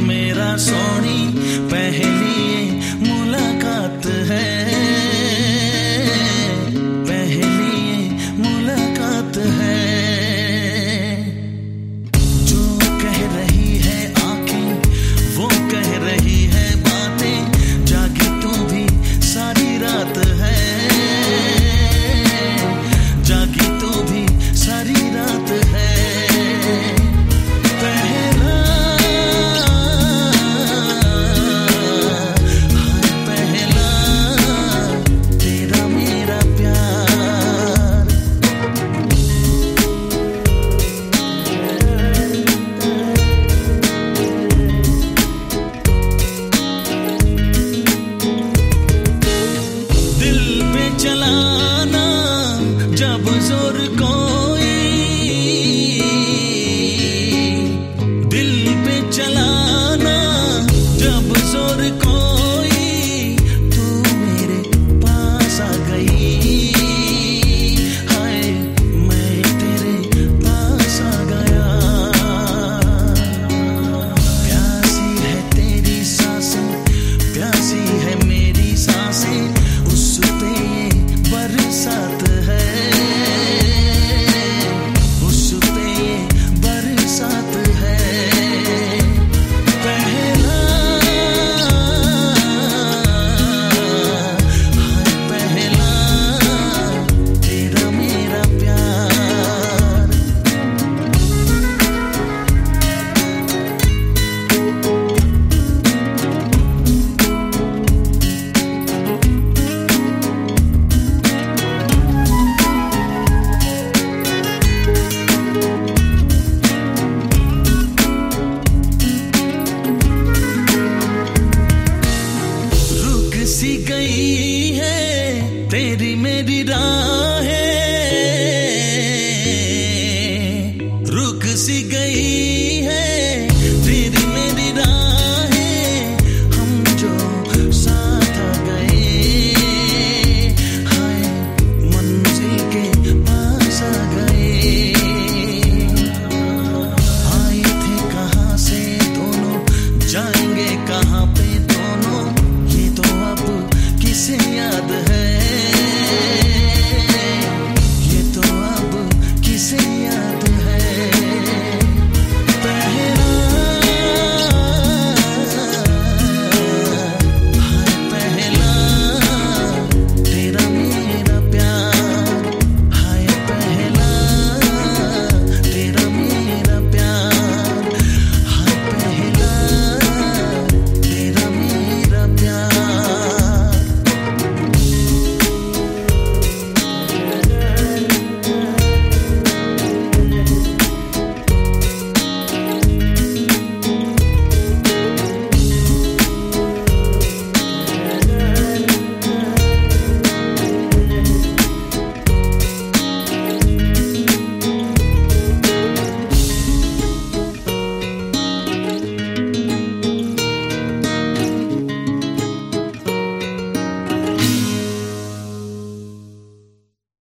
me da sonido. चला मेरी राहें। रुक सी गई है हम जो साथ गए, हाय मंजिल के पास आ आए थे कहाँ से, दोनों जाएँगे कहाँ